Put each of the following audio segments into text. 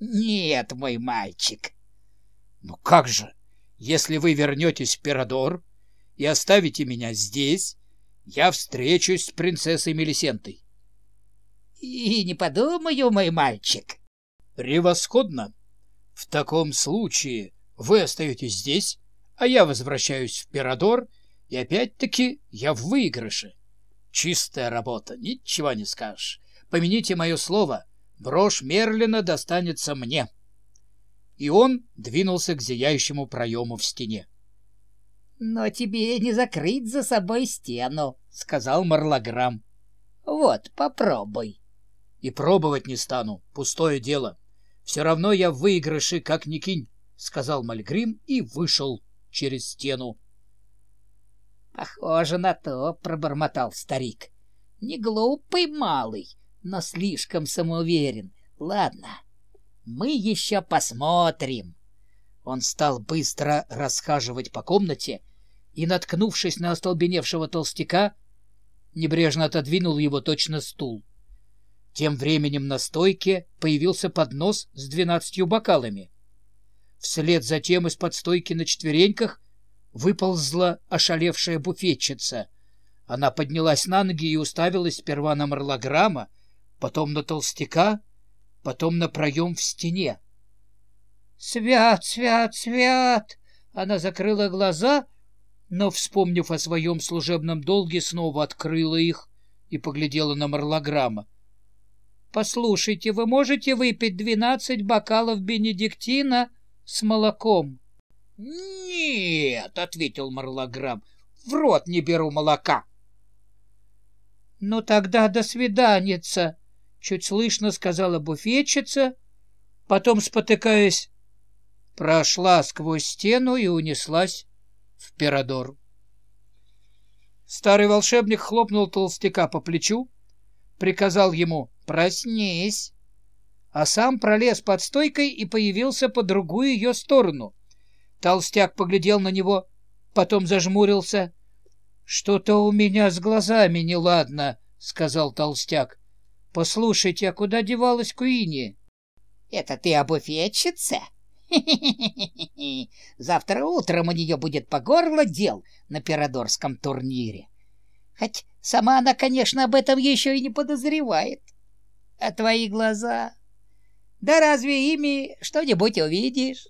Нет, мой мальчик. Ну как же, если вы вернетесь в Пирадор и оставите меня здесь, я встречусь с принцессой Мелисентой. И не подумаю, мой мальчик. Превосходно. В таком случае вы остаетесь здесь, а я возвращаюсь в Пирадор, и опять-таки я в выигрыше. Чистая работа, ничего не скажешь. Помяните мое слово, брошь Мерлина достанется мне. И он двинулся к зияющему проему в стене. — Но тебе не закрыть за собой стену, — сказал Марлограмм. — Вот, попробуй. — И пробовать не стану, пустое дело. Все равно я в выигрыше, как ни кинь, — сказал Мальгрим и вышел через стену. — Похоже на то, — пробормотал старик. — Не глупый малый, но слишком самоуверен. Ладно, мы еще посмотрим. Он стал быстро расхаживать по комнате и, наткнувшись на остолбеневшего толстяка, небрежно отодвинул его точно стул. Тем временем на стойке появился поднос с двенадцатью бокалами. Вслед за тем из-под стойки на четвереньках выползла ошалевшая буфетчица. Она поднялась на ноги и уставилась сперва на марлограмма, потом на толстяка, потом на проем в стене. «Свят, свят, свят!» Она закрыла глаза, но, вспомнив о своем служебном долге, снова открыла их и поглядела на марлограмма. «Послушайте, вы можете выпить двенадцать бокалов бенедиктина с молоком?» «Нет», — ответил марлограмм, — «в рот не беру молока». «Ну тогда до свиданица», — чуть слышно сказала буфетчица, потом, спотыкаясь, прошла сквозь стену и унеслась в Пирадор. Старый волшебник хлопнул толстяка по плечу, приказал ему «Проснись!», а сам пролез под стойкой и появился по другую ее сторону. Толстяк поглядел на него, потом зажмурился — «Что-то у меня с глазами неладно», — сказал толстяк. «Послушайте, а куда девалась Куини?» «Это ты об буфетчице?» Завтра утром у нее будет по горло дел на пирадорском турнире. Хоть сама она, конечно, об этом еще и не подозревает. А твои глаза... Да разве ими что-нибудь увидишь?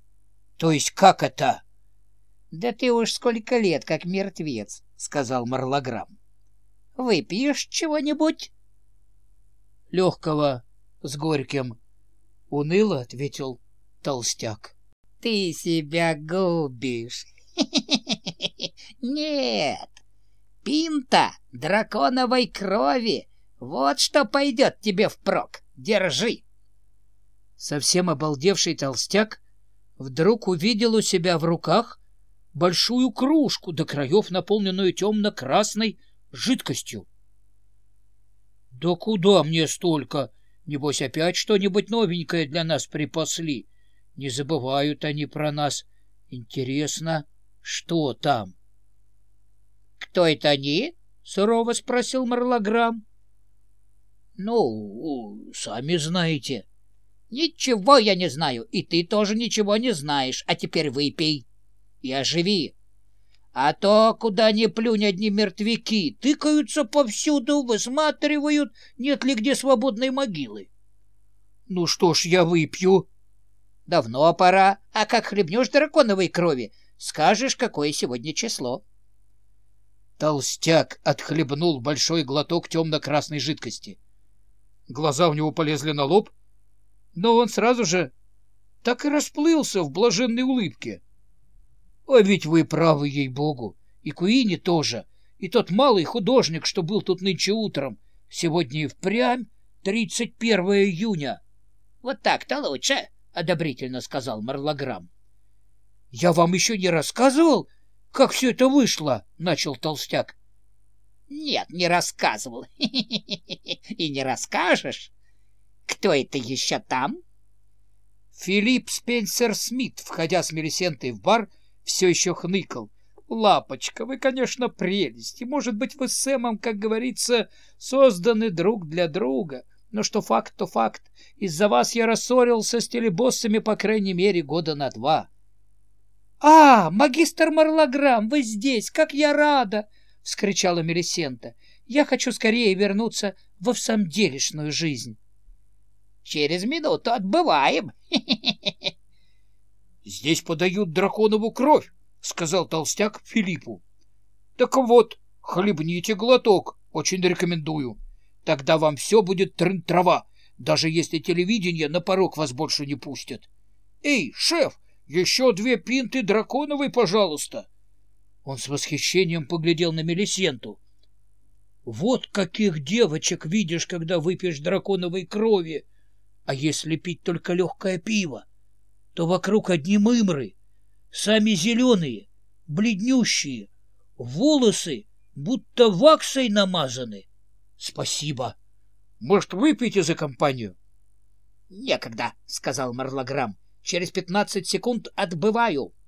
— То есть как это? — Да ты уж сколько лет как мертвец, — сказал Марлограмм. — Выпьешь чего-нибудь? — Легкого, с горьким. Уныло ответил толстяк. — Ты себя губишь. Нет, пинта драконовой крови. Вот что пойдет тебе впрок. Держи. Совсем обалдевший толстяк вдруг увидел у себя в руках большую кружку до краев, наполненную темно-красной жидкостью. — Да куда мне столько? Небось, опять что-нибудь новенькое для нас припасли. Не забывают они про нас. Интересно, что там? — Кто это они? — сурово спросил Марлограмм. — Ну, сами знаете. — Ничего я не знаю, и ты тоже ничего не знаешь, а теперь выпей и оживи. А то, куда ни плюнь, одни мертвяки тыкаются повсюду, высматривают, нет ли где свободной могилы. Ну что ж, я выпью. Давно пора, а как хлебнешь драконовой крови, скажешь, какое сегодня число. Толстяк отхлебнул большой глоток темно-красной жидкости. Глаза у него полезли на лоб, но он сразу же так и расплылся в блаженной улыбке. А ведь вы правы, ей-богу. И Куини тоже. И тот малый художник, что был тут нынче утром. Сегодня и впрямь 31 июня. — Вот так-то лучше, — одобрительно сказал Марлограмм. — Я вам еще не рассказывал, как все это вышло, — начал Толстяк. — Нет, не рассказывал. И не расскажешь. Кто это еще там? Филипп Спенсер Смит, входя с Мелисентой в бар, — все еще хныкал. «Лапочка, вы, конечно, прелесть, и, может быть, вы с Сэмом, как говорится, созданы друг для друга. Но что факт, то факт. Из-за вас я рассорился с телебоссами по крайней мере года на два. — А, магистр Марлаграм, вы здесь! Как я рада! — вскричала Мелисента. — Я хочу скорее вернуться во всамделишную жизнь. — Через минуту отбываем. — Здесь подают драконову кровь, — сказал толстяк Филиппу. — Так вот, хлебните глоток, очень рекомендую. Тогда вам все будет трын-трава, даже если телевидение на порог вас больше не пустят. Эй, шеф, еще две пинты драконовой, пожалуйста. Он с восхищением поглядел на Мелисенту. Вот каких девочек видишь, когда выпьешь драконовой крови. А если пить только легкое пиво, то вокруг одни мымры, сами зеленые, бледнющие, волосы будто ваксой намазаны. Спасибо. Может, выпьете за компанию? Некогда, сказал Марлаграм. Через пятнадцать секунд отбываю.